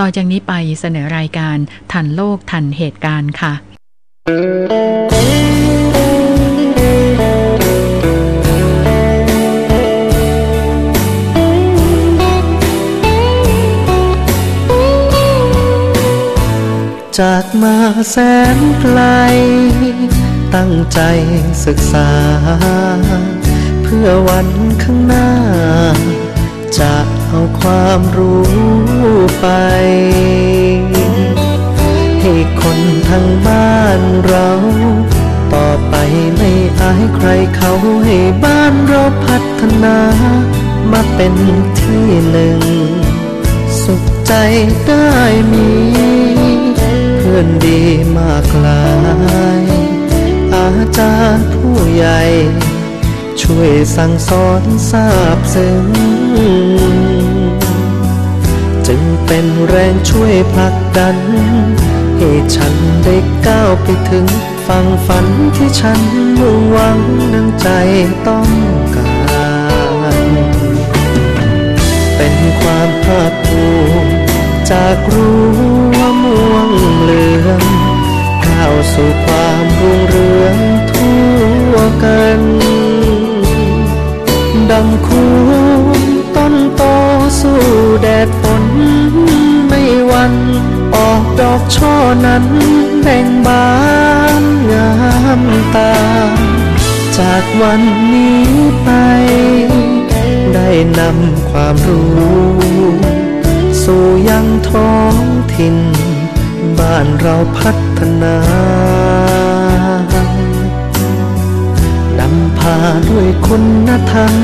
ต่อจากนี้ไปเสนอรายการทันโลกทันเหตุการณ์ค่ะ จากมาแสนไกล ตั้งใจศึกษา เพื่อวันข้างหน้าจะ เอาความรู้ไป ให้คนทางบ้านเรา ต่อไปไม่อายใครเขาให้บ้านเราพัฒนา มาเป็นที่หนึ่ง สุขใจได้มี เพื่อนดีมากลาย อาจารย์ผู้ใหญ่ ช่วยสั่งสอนทราบซึ้ง เป็นแรงช่วยผลักดัน ให้ฉันได้ก้าวไปถึงฝั่งฝันที่ฉันมุ่งหวังดังใจต้องการ เป็นความภาคภูมิจากรั้ว่าม่วงเหลืองก้าวสู่ความรุ่งเรืองทั่วกันดังคูนต้นโตสู้แดดฝน วัน ออกดอกช่อนั้นแบ่งบานงามตา จากวันนี้ไป ได้นำความรู้ สู่ยังท้องถิ่น บ้านเราพัฒนานำพาด้วยคุณธรรม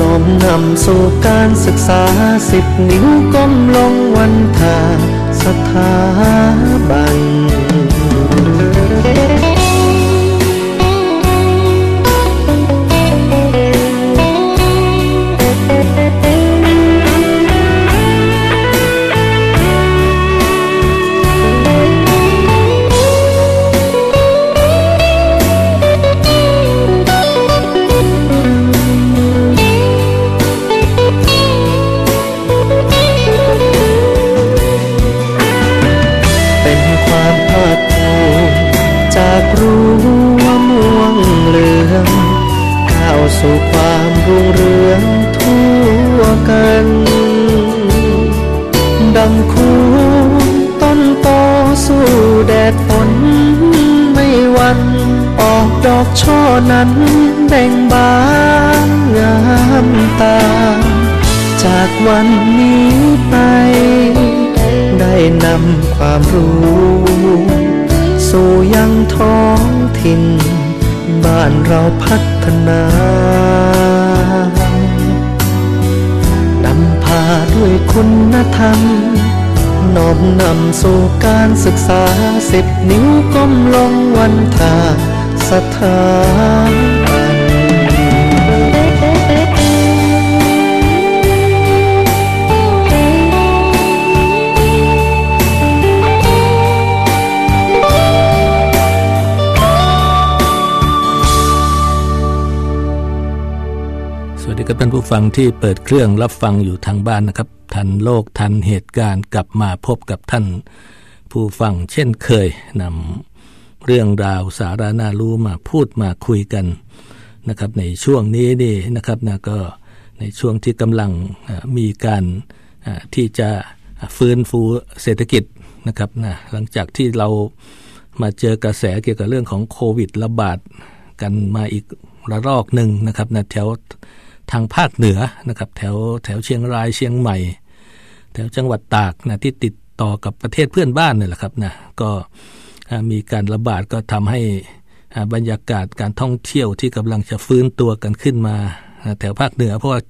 น้อมนำสู่การศึกษาสิบนิ้วก้มลงวันทาสถาบันเป็น สู้แดดฝนไม่วัน ออกดอกช่อนั้นแบ่งบานงามตา จากวันนี้ไป ได้นำความรู้ สู่ยังท้องถิ่น บ้านเราพัฒนานำพาด้วยคุณธรรม น้อมนำสู่การศึกษาสิบนิ้วก้มลงวันทาสถาบัน ครับท่านผู้ฟังที่เปิดเครื่องรับฟังอยู่ทางบ้านนะครับ ทันโลกทันเหตุการณ์กลับมาพบกับท่าน ผู้ฟังเช่นเคยนำเรื่องราวสาระน่ารู้มาพูดมาคุยกันนะครับ ในช่วงนี้นี่นะครับนะก็ในช่วงที่กำลังมีการที่จะฟื้นฟูเศรษฐกิจนะครับนะหลังจากที่เรามาเจอกระแสเกี่ยวกับเรื่องของโควิดระบาดกันมาอีกระลอกหนึ่งนะครับนะแถว ทางภาคเหนือนะครับแถวแถวเชียงรายเชียงใหม่ แถวจังหวัดตากนะที่ติดต่อกับประเทศเพื่อนบ้านนี่แหละครับนะก็มีการระบาดก็ทำให้บรรยากาศการท่องเที่ยวที่กำลังจะฟื้นตัวกันขึ้นมา แถวภาคเหนือเพราะว่า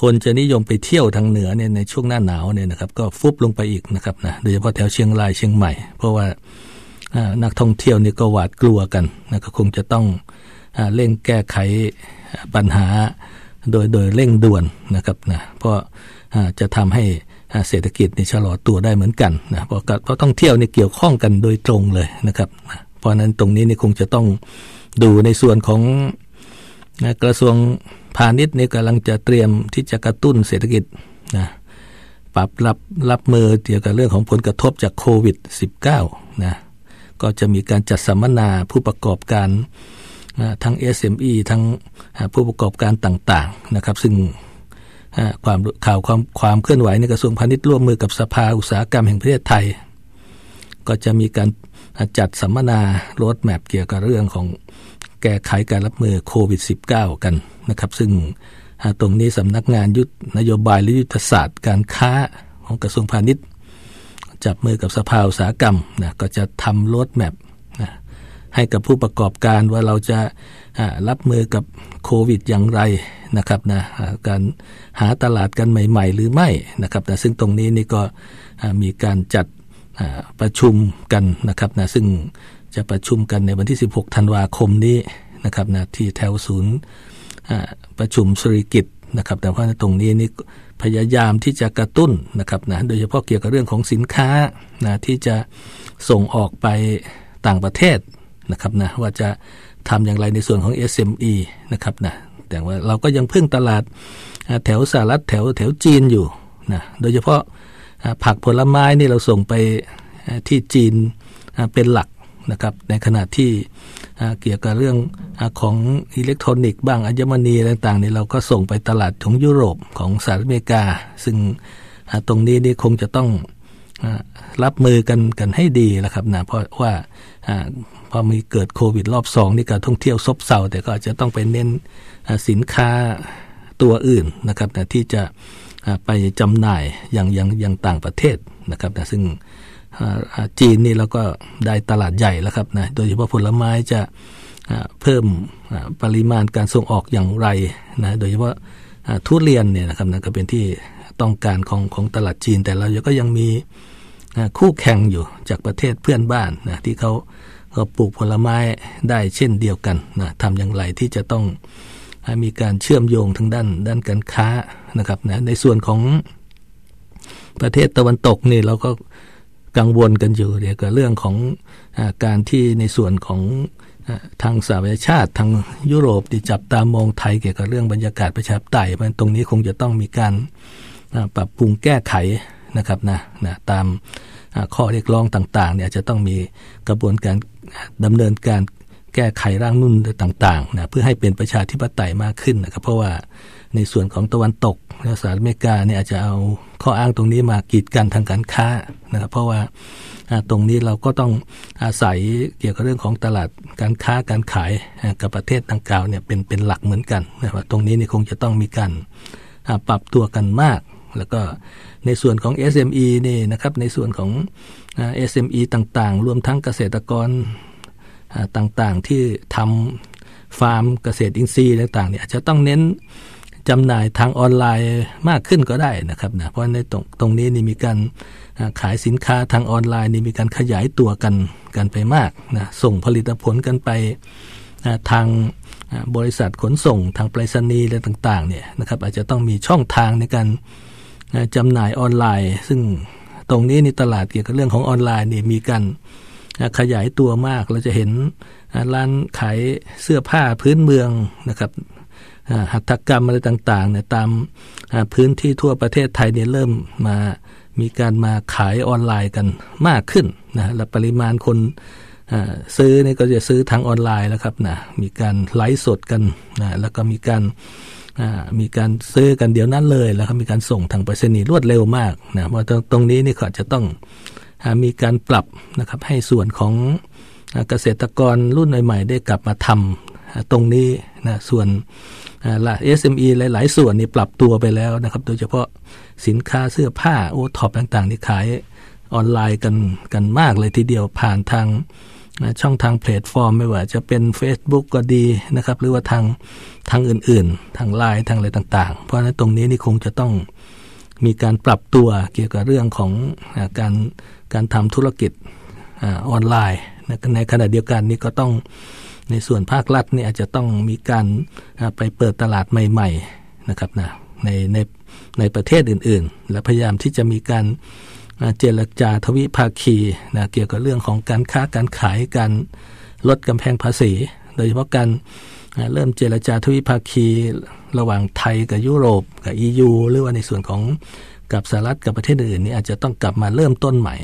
คนจะนิยมไปเที่ยวทางเหนือเนี่ยในช่วงหน้าหนาวเนี่ยนะครับก็ฟุบลงไปอีกนะครับนะโดยเฉพาะแถวเชียงรายเชียงใหม่ เพราะว่านักท่องเที่ยวนี่ก็หวาดกลัวกันนะก็คงจะต้องอเร่งแก้ไขปัญหา โดยโดยเร่งด่วนนะครับนะเพราะจะทำให้เศรษฐกิจนี่ชะลอตัวได้เหมือนกันนะเพราะการเพราะท่องเที่ยวนี่เกี่ยวข้องกันโดยตรงเลยนะครับเพราะฉะนั้นตรงนี้นี่คงจะต้องดูในส่วนของนะกระทรวงพาณิชย์นี่กำลังจะเตรียมที่จะกระตุ้นเศรษฐกิจนะปรับรับรับมือเกี่ยวกับเรื่องของผลกระทบจากโควิด -19 นะก็จะมีการจัดสัมมนาผู้ประกอบการ ทั้ง SME ทั้งผู้ประกอบการต่างๆนะครับ ซึ่งความข่าวความความเคลื่อนไหวในกระทรวงพาณิชย์ร่วมมือกับสภาอุตสาหกรรมแห่งประเทศไทย ก็จะมีการจัดสัมมนาโรดแมพเกี่ยวกับเรื่องของแก้ไขการรับมือโควิด -19 กันนะครับ ซึ่งตรงนี้สำนักงานยุทธนโยบายและยุทธศาสตร์การค้าของกระทรวงพาณิชย์ จับมือกับสภาอุตสาหกรรมนะก็จะทำโรดแมพ ให้กับผู้ประกอบการว่าเราจะรับมือกับโควิดอย่างไรนะครับนะการหาตลาดกันใหม่ ๆ หรือไม่นะครับนะซึ่งตรงนี้นี่ก็มีการจัดประชุมกันนะครับนะซึ่งจะประชุมกันในวันที่ 16 ธันวาคมนี้นะครับนะที่แถวศูนย์ประชุมสุริกิจนะครับแต่ว่าตรงนี้นี่พยายามที่จะกระตุ้นนะครับนะโดยเฉพาะเกี่ยวกับเรื่องของสินค้านะที่จะส่งออกไปต่างประเทศ นะครับนะว่าจะทำอย่างไรในส่วนของ SME นะครับนะแต่ว่าเราก็ยังพึ่งตลาดแถวสหรัฐแถวแถวจีนอยู่นะโดยเฉพาะผักผลไม้นี่เราส่งไปที่จีนเป็นหลักนะครับในขณะที่เกี่ยวกับเรื่องของอิเล็กทรอนิกส์บ้างอัญมณีต่างๆนี่เราก็ส่งไปตลาดของยุโรปของสหรัฐอเมริกา ซึ่งตรงนี้นี่คงจะต้องรับมือกันกันให้ดีนะครับนะเพราะว่า พอมีเกิดโควิดรอบสองนี่การท่องเที่ยวซบเซาแต่ก็อาจจะต้องไปเน้นสินค้าตัวอื่นนะครับนะที่จะไปจำหน่ายอย่างอย่างอย่างต่างประเทศนะครับนะซึ่งจีนนี่เราก็ได้ตลาดใหญ่แล้วครับนะโดยเฉพาะผลไม้จะเพิ่มปริมาณการส่งออกอย่างไรนะโดยเฉพาะทุเรียนเนี่ยนะครับนะก็เป็นที่ต้องการของของตลาดจีนแต่เราก็ยังมีคู่แข่งอยู่จากประเทศเพื่อนบ้านนะที่เขา เขาปลูกผลไม้ได้เช่นเดียวกันนะทำอย่างไรที่จะต้องมีการเชื่อมโยงทางด้านด้านการค้านะครับนะในส่วนของประเทศตะวันตกนี่เราก็กังวลกันอยู่เกี่ยวกับเรื่องของอการที่ในส่วนของทางสหประชาชาติทางยุโรปที่จับตามองไทยเกี่ยวกับเรื่องบรรยากาศประชาธิปไตยมันตรงนี้คงจะต้องมีการปรับปรุงแก้ไขนะครับนะนะตามข้อเรียกร้องต่างๆเนี่ยจะต้องมีกระบวนการ ดำเนินการแก้ไขร่างนุ่นต่างๆนะเพื่อให้เป็นประชาธิปไตยมากขึ้นนะครับ เพราะว่าในส่วนของตะวันตกสหรัฐอเมริกาเนี่ยอาจจะเอาข้ออ้างตรงนี้มากีดกันทางการค้านะครับเพราะว่าตรงนี้เราก็ต้องอาศัยเกี่ยวกับเรื่องของตลาดการค้าการขายกับประเทศต่างกล่าวเนี่ยเป็นเป็นหลักเหมือนกันนะครับตรงนี้นี่คงจะต้องมีการปรับตัวกันมาก แล้วก็ในส่วนของ SME นี่นะครับในส่วนของ SME ต่างๆ รวมทั้งเกษตรกรต่างๆ ที่ทำฟาร์มเกษตรอินทรีย์ต่างๆเนี่ยจจะต้องเน้นจำหน่ายทางออนไลน์มากขึ้นก็ได้นะครับนะเพราะในตรงตรงนี้นี่มีการขายสินค้าทางออนไลน์นี่มีการขยายตัวกันกันไปมากนะส่งผลิตผลกันไปทางบริษัทขนส่งทางไปรษณีย์อะไรต่างๆเนี่ยนะครับอาจจะต้องมีช่องทางในการจำหน่ายออนไลน์ ซึ่ง ตรงนี้ในตลาดเกี่ยวกับเรื่องของออนไลน์นี่มีการขยายตัวมากเราจะเห็นร้านขายเสื้อผ้าพื้นเมืองนะครับหัตถกรรมอะไรต่างๆเนี่ยตามพื้นที่ทั่วประเทศไทยเนี่ยเริ่มมามีการมาขายออนไลน์กันมากขึ้นนะและปริมาณคนซื้อนี่ก็จะซื้อทางออนไลน์แล้วครับนะมีการไลฟ์สดกันนะแล้วก็มีการ มีการซื้อกันเดี๋ยวนั้นเลยแล้วก็มีการส่งทางไปรษณีย์รวดเร็วมากนะเพราะตรงนี้นี่ก็จะต้องมีการปรับนะครับให้ส่วนของเกษตรกรรุ่นใหม่ๆได้กลับมาทำตรงนี้นะส่วนละ SME หลาย ๆ ส่วนนี่ปรับตัวไปแล้วนะครับ โดยเฉพาะสินค้าเสื้อผ้าโอท็อปต่างๆที่ขายออนไลน์กันกันมากเลยทีเดียวผ่านทาง ช่องทางแพลตฟอร์มไม่ว่าจะเป็น Facebook ก็ดีนะครับ หรือว่าทางทางอื่นๆ ทางไลน์ทางอะไรต่างๆ เพราะฉะนั้นตรงนี้นี่คงจะต้องมีการปรับตัวเกี่ยวกับเรื่องของการการทำธุรกิจออนไลน์ ในขณะเดียวกันนี่ก็ต้องในส่วนภาครัฐนี่อาจจะต้องมีการไปเปิดตลาดใหม่ ๆนะครับนะในในในประเทศอื่นๆ และพยายามที่จะมีการ เจรจาทวิภาคีนะเกี่ยวกับเรื่องของการค้าการขายการลดกำแพงภาษี โดยเฉพาะการเริ่มเจรจาทวิภาคีระหว่างไทยกับยุโรปกับ EU หรือว่าในส่วนของกับสหรัฐกับประเทศอื่นนี่อาจจะต้องกลับมาเริ่มต้นใหม่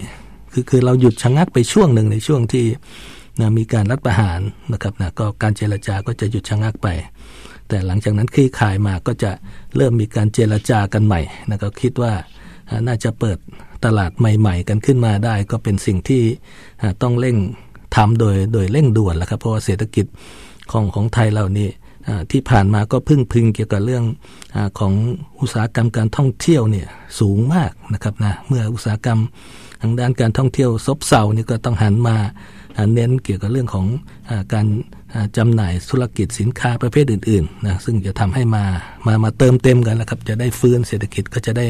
คือคือเราหยุดชะงักไปช่วงหนึ่งในช่วงที่นะมีการรัฐประหารนะครับนะก็การเจรจาก็จะหยุดชะงักไป แต่หลังจากนั้นคลี่คลายมาก็จะเริ่มมีการเจรจากันใหม่นะก็คิดว่าน่าจะเปิด ตลาดใหม่ๆ กันขึ้นมาได้ ก็เป็นสิ่งที่ต้องเร่งทำโดยโดยเร่งด่วนแล้วครับเพราะว่าเศรษฐกิจของของไทยเรานี่ที่ผ่านมาก็พึ่งพึงเกี่ยวกับเรื่องอของอุตสาหกรรมการท่องเที่ยวเนี่ยสูงมากนะครับนะเมื่ออุตสาหกรรมทางด้านการท่องเที่ยวซบเซานี่ก็ต้องหันมาเน้นเกี่ยวกับเรื่องของอการจำหน่ายธุรกิจสินค้าประเภทอื่นๆนะซึ่งจะทำให้มามามาเติมเต็มกันแล้วครับจะได้ฟื้นเศรษฐกิจก็จะได้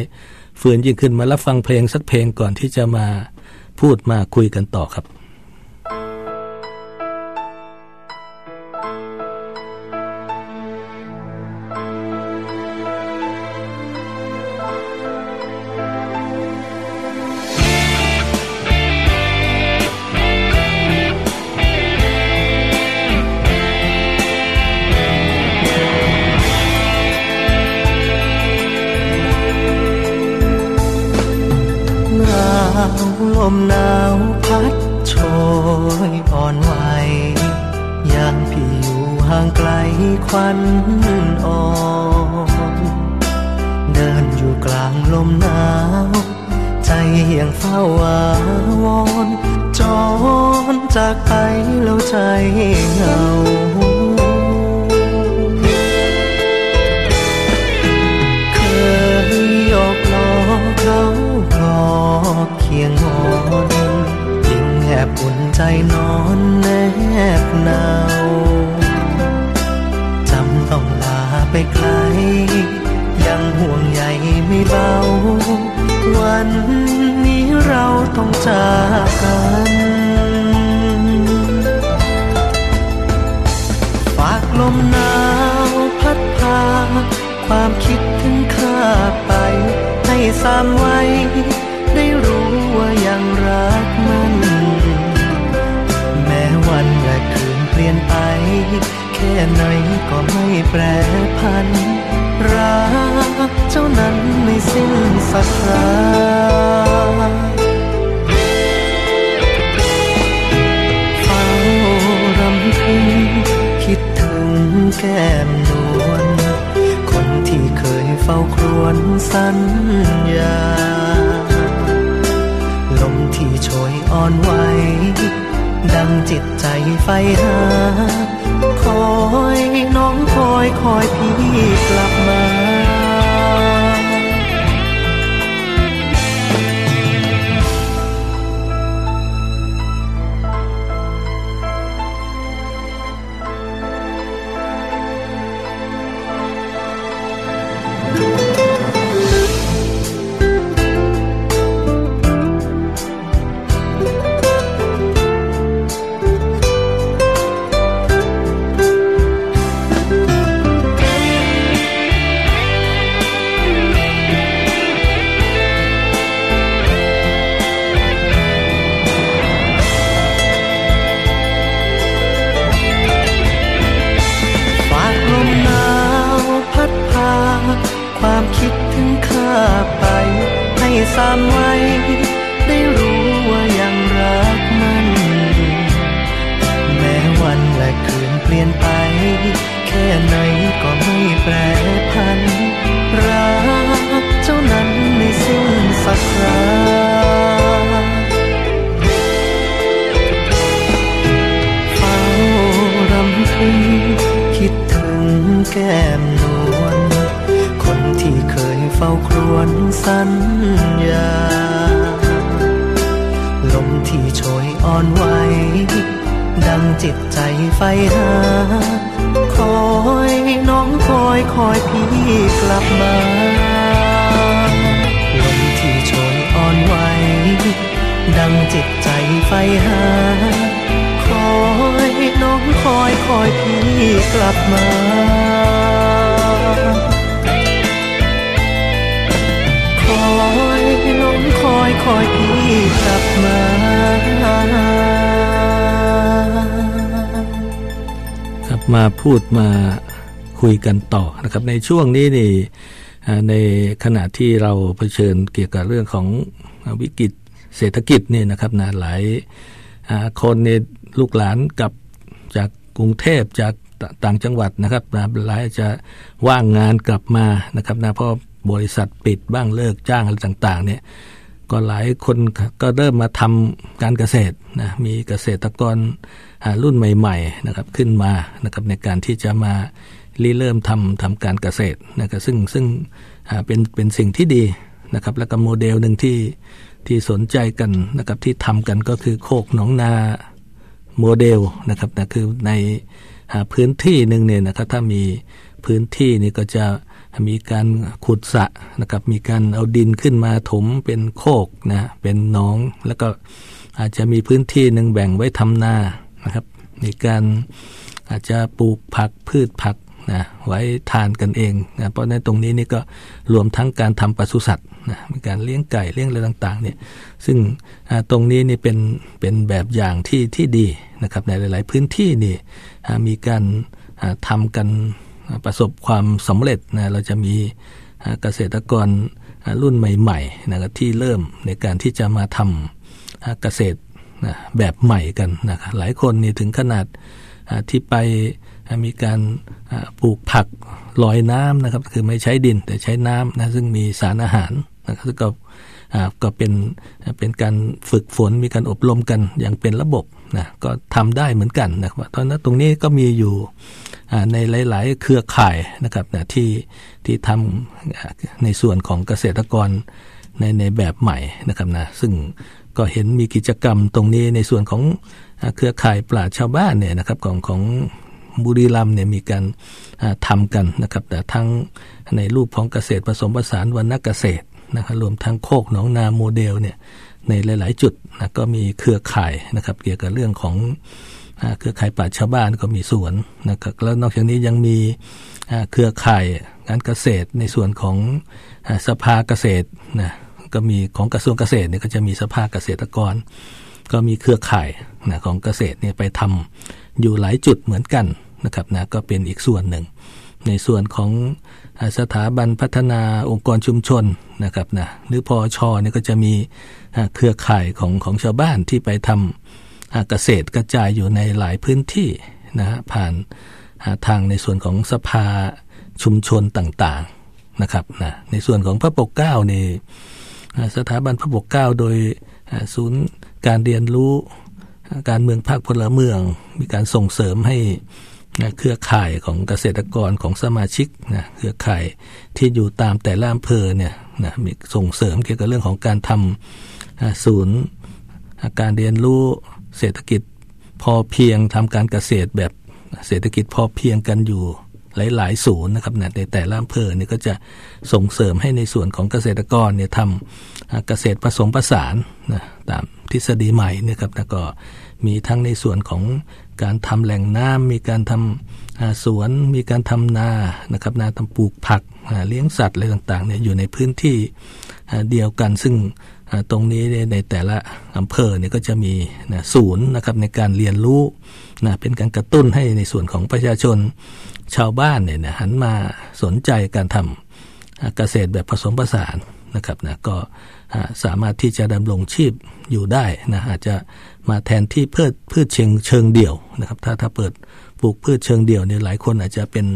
ฟื้นยิ่งขึ้นมารับฟังเพลงสักเพลงก่อนที่จะมาพูดมาคุยกันต่อครับ มหนาวพัดโชยอ่อนไหวยามพี่อยู่ห่างไกลควันอ่อนเดินอยู่กลางลมหนาว ใจยังเฝ้าอาวอนจอนจากไปแล้วใจเหงา ใจนอนแนบหนาวจำต้องลาไปไกล ยังห่วงใยไม่เบา วันนี้เราต้องจากกันฝากลมหนาวพัดพา ความคิดถึงข้าไป ให้สามไว้ แค่ไหนก็ไม่แปรพัน รักเจ้านั้นไม่สิ้นสักคราเฝ้ารำพึงคิดถึงแก้มนวลคนที่เคยเฝ้าครวญสัญญา ลมที่โชยอ่อนไหวดังจิตใจไฟหา อยน้องคอยคอยพี่กลับ สัญญา ลมที่โชยอ่อนไหว ดังจิตใจไฟหา คอยน้องคอยคอยพี่กลับมา ลมที่โชยอ่อนไหว ดังจิตใจไฟหา คอยน้องคอยคอยพี่กลับมา มาพูดมาคุยกันต่อนะครับ ในช่วงนี้นี่ในขณะที่เราเผชิญเกี่ยวกับเรื่องของวิกฤตเศรษฐกิจเนี่ยนะครับนะหลายคนเนี่ยลูกหลานกับจากกรุงเทพจากต่างจังหวัดนะครับนะหลายจะว่างงานกลับมานะครับนะเพราะบริษัทปิดบ้างเลิกจ้างอะไรต่าง ๆ เนี่ยก็หลายคนก็เริ่มมาทำการเกษตรนะมีเกษตรกร รุ่นใหม่ๆนะครับขึ้นมานะครับในการที่จะมารีเริ่มทำทำการเกษตรนะครับซึ่งซึ่งเป็นเป็นสิ่งที่ดีนะครับแล้วก็โมเดลหนึ่งที่ที่สนใจกันนะครับที่ทำกันก็คือโคกหนองนาโมเดลนะครับนะคือในพื้นที่หนึ่งเนี่ยนะครับถ้ามีพื้นที่นี่ก็จะมีการขุดสะนะครับมีการเอาดินขึ้นมาถมเป็นโคกนะเป็นหนอง แล้วก็อาจจะมีพื้นที่หนึ่งแบ่งไว้ทำนา นะครับ มีการอาจจะปลูกผักพืชผักนะไว้ทานกันเองนะเพราะในตรงนี้นี่ก็รวมทั้งการทำปศุสัตว์นะมีการเลี้ยงไก่เลี้ยงอะไรต่างๆเนี่ยซึ่งตรงนี้นี่เป็นเป็นแบบอย่างที่ที่ดีนะครับในหลาย ๆ พื้นที่นี่มีการทำกันประสบความสำเร็จนะเราจะมีเกษตรกรรุ่นใหม่ๆนะครับที่เริ่มในการที่จะมาทำเกษตร แบบใหม่กันนะครับหลายคนนี่ถึงขนาดที่ไปมีการปลูกผักลอยน้ำนะครับ คือไม่ใช้ดินแต่ใช้น้ำนะซึ่งมีสารอาหารนะครับก็ก็เป็นเป็นการฝึกฝนมีการอบรมกันอย่างเป็นระบบนะก็ทำได้เหมือนกันนะครับตอนนั้นตรงนี้ก็มีอยู่ในหลาย ๆ เครือข่ายนะครับนะที่ที่ทำในส่วนของเกษตรกร ในในแบบใหม่นะครับนะซึ่งก็เห็นมีกิจกรรมตรงนี้ในส่วนของเครือข่ายปราชชาวบ้านเนี่ยนะครับของของบุรีรัมเนี่ยมีการทำกันนะครับแต่ทั้งในรูปของเกษตรผสมผสานวันนักเกษตรนะครับรวมทั้งโคกหนองนาโมเดลเนี่ยในหลาย ๆ จุดนะก็มีเครือข่ายนะครับเกี่ยวกับเรื่องของเครือข่ายป่าชาวบ้านก็มีสวนนะครับแล้วนอกจากนี้ยังมีเครือข่ายงานเกษตรในส่วนของสภาเกษตรนะ ก็มีของกระทรวงเกษตรเนี่ยก็จะมีสภาเกษตรกร ก็มีเครือข่ายนะของเกษตรเนี่ยไปทำอยู่หลายจุดเหมือนกันนะครับนะก็เป็นอีกส่วนหนึ่ง ในส่วนของสถาบันพัฒนาองค์กรชุมชนนะครับนะหรือพอชอเนี่ยก็จะมีเครือข่ายของของชาวบ้านที่ไปทำเกษตรกระจายอยู่ในหลายพื้นที่นะผ่านทางในส่วนของสภาชุมชนต่างๆนะครับนะในส่วนของพระปกเก้านี่ สถาบันพระปกเก้าโดยศูนย์การเรียนรู้การเมืองภาคพลเมือง มีการส่งเสริมให้เครือข่ายของเกษตรกรของสมาชิกนะเครือข่ายที่อยู่ตามแต่ละอำเภอเนี่ยนะมีส่งเสริมเกี่ยวกับเรื่องของการทำศูนย์การเรียนรู้เศรษฐกิจพอเพียงทำการเกษตรแบบเศรษฐกิจพอเพียงกันอยู่ หลาย ๆ ศูนย์นะครับในแต่ละอำเภอเนี่ยก็จะส่งเสริมให้ในส่วนของเกษตรกรเนี่ยทำเกษตรผสมผสานนะตามทฤษฎีใหม่นี่ยครับแล้วก็มีทั้งในส่วนของการทำแหล่งน้ำมีการทำสวน มีการทำนานะครับนาทำปลูกผักเลี้ยงสัตว์อะไรต่างๆเนี่ยอยู่ในพื้นที่เดียวกันซึ่ง ตรงนี้ในแต่ละอำเภอเนี่ยก็จะมีนะศูนย์นะครับในการเรียนรู้นะเป็นการกระตุ้นให้ในส่วนของประชาชนชาวบ้านเนี่ยนะหันมาสนใจการทำเกษตรแบบผสมผสานนะครับนะก็สามารถที่จะดำรงชีพอยู่ได้นะอาจจะมาแทนที่พืชพืชเชิงเชิงเดี่ยวนะครับ ถ้าถ้าเปิดปลูกพืชเชิงเดี่ยวเนี่ยหลายคนอาจจะเป็น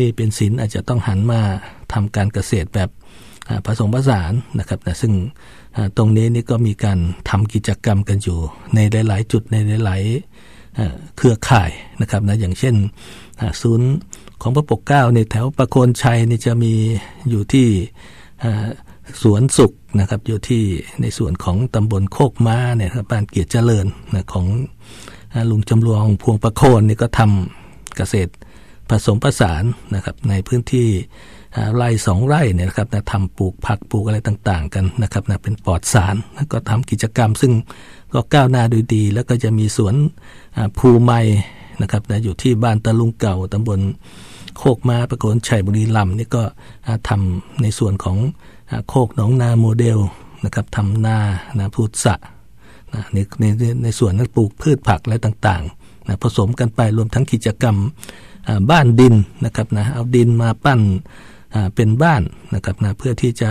นี่เป็นศิลอาจจะต้องหันมาทำการเกษตรแบบผสมผสานนะครับนะซึ่ง ตรงนี้นี่ก็มีการทำกิจกรรมกันอยู่ ในหลาย ๆ จุดในหลายๆเครือข่ายนะครับนะอย่างเช่นศูนย์ของพระปกเก้าในแถวประโคนชัยนี่จะมีอยู่ที่สวนสุขนะครับอยู่ที่ในส่วนของตำบลโคกม้าเนี่ยครับบ้านเกียรติเจริญนะของลุงจำลองพวงประโคนนี่ก็ทำเกษตรผสมผสานนะครับในพื้นที่ ไร่สองไร่เนี่ยนะครับนะทำปลูกผักปลูกอะไรต่างๆ กันนะครับนะเป็นปลอดสารแล้วก็ทำกิจกรรม ซึ่งก็ก้าวหน้าโดยดี แล้วก็จะมีสวนภูไม้นะครับนะอยู่ที่บ้านตะลุงเก่าตำบลโคกมาประโคนชัยบุรีลำนี่ก็ทำในส่วนของโคกหนองนาโมเดลนะครับทำนานะพูดสะนะในในในส่วนนั้นปลูกพืชผักอะต่างๆนะผสมกันไปรวมทั้งกิจกรรมบ้านดินนะครับนะเอาดินมาปั้น เป็นบ้านนะครับนะเพื่อที่จะ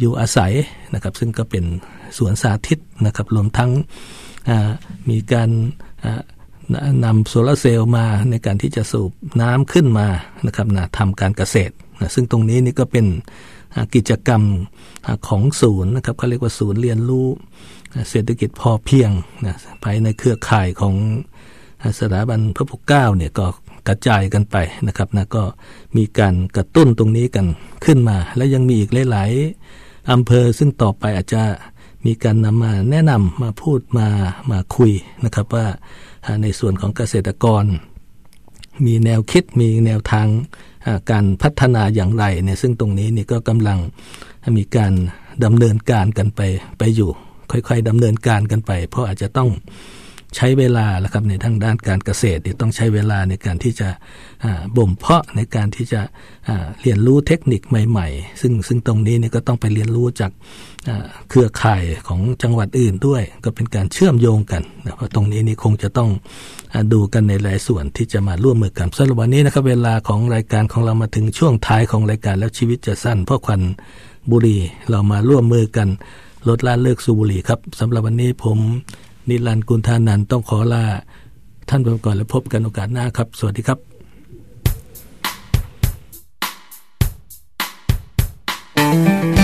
อยู่อาศัยนะครับ ซึ่งก็เป็นสวนสาธิตนะครับรวมทั้งมีการนำโซลาเซลล์มาในการที่จะสูบน้ำขึ้นมานะครับนะทำการเกษตรนะซึ่งตรงนี้นี่ก็เป็นกิจกรรมของศูนย์นะครับเขาเรียกว่าศูนย์เรียนรู้เศรษฐกิจพอเพียงนะภายในเครือข่ายของสถาบันพระพุทธเก้าเนี่ยก็ กระจายกันไปนะครับนะก็มีการกระตุ้นตรงนี้กันขึ้นมา และยังมีอีกหลาย ๆอำเภอซึ่งต่อไปอาจจะมีการนำมาแนะนำมาพูดมามาคุยนะครับว่าในส่วนของเกษตรกร มีแนวคิดมีแนวทางการพัฒนาอย่างไรเนี่ยซึ่งตรงนี้นี่ก็กำลังมีการดำเนินการกันไปไปอยู่ ค่อย ๆดำเนินการกันไป เพราะอาจจะต้อง ใช้เวลาแล้วครับในทางด้านการเกษตรต้องใช้เวลาในการที่จะบ่มเพาะในการที่จะเรียนรู้เทคนิคใหม่ ๆ ซึ่งซึ่งตรงนี้นี่ก็ต้องไปเรียนรู้จากเครือข่ายของจังหวัดอื่นด้วย ก็เป็นการเชื่อมโยงกันนะเพราะตรงนี้นี่คงจะต้องดูกันในหลายส่วนที่จะมาร่วมมือกันสำหรับวันนี้นะครับเวลาของรายการของเรามาถึงช่วงท้ายของรายการแล้วชีวิตจะสั้น เพราะควันบุหรี่เรามาร่วมมือกันลดละเลิกสูบบุหรี่ครับสำหรับวันนี้ผม นิรันดร์กุลธานันต้องขอลาท่านไปก่อนแล้วพบกันโอกาสหน้าครับ สวัสดีครับย้อ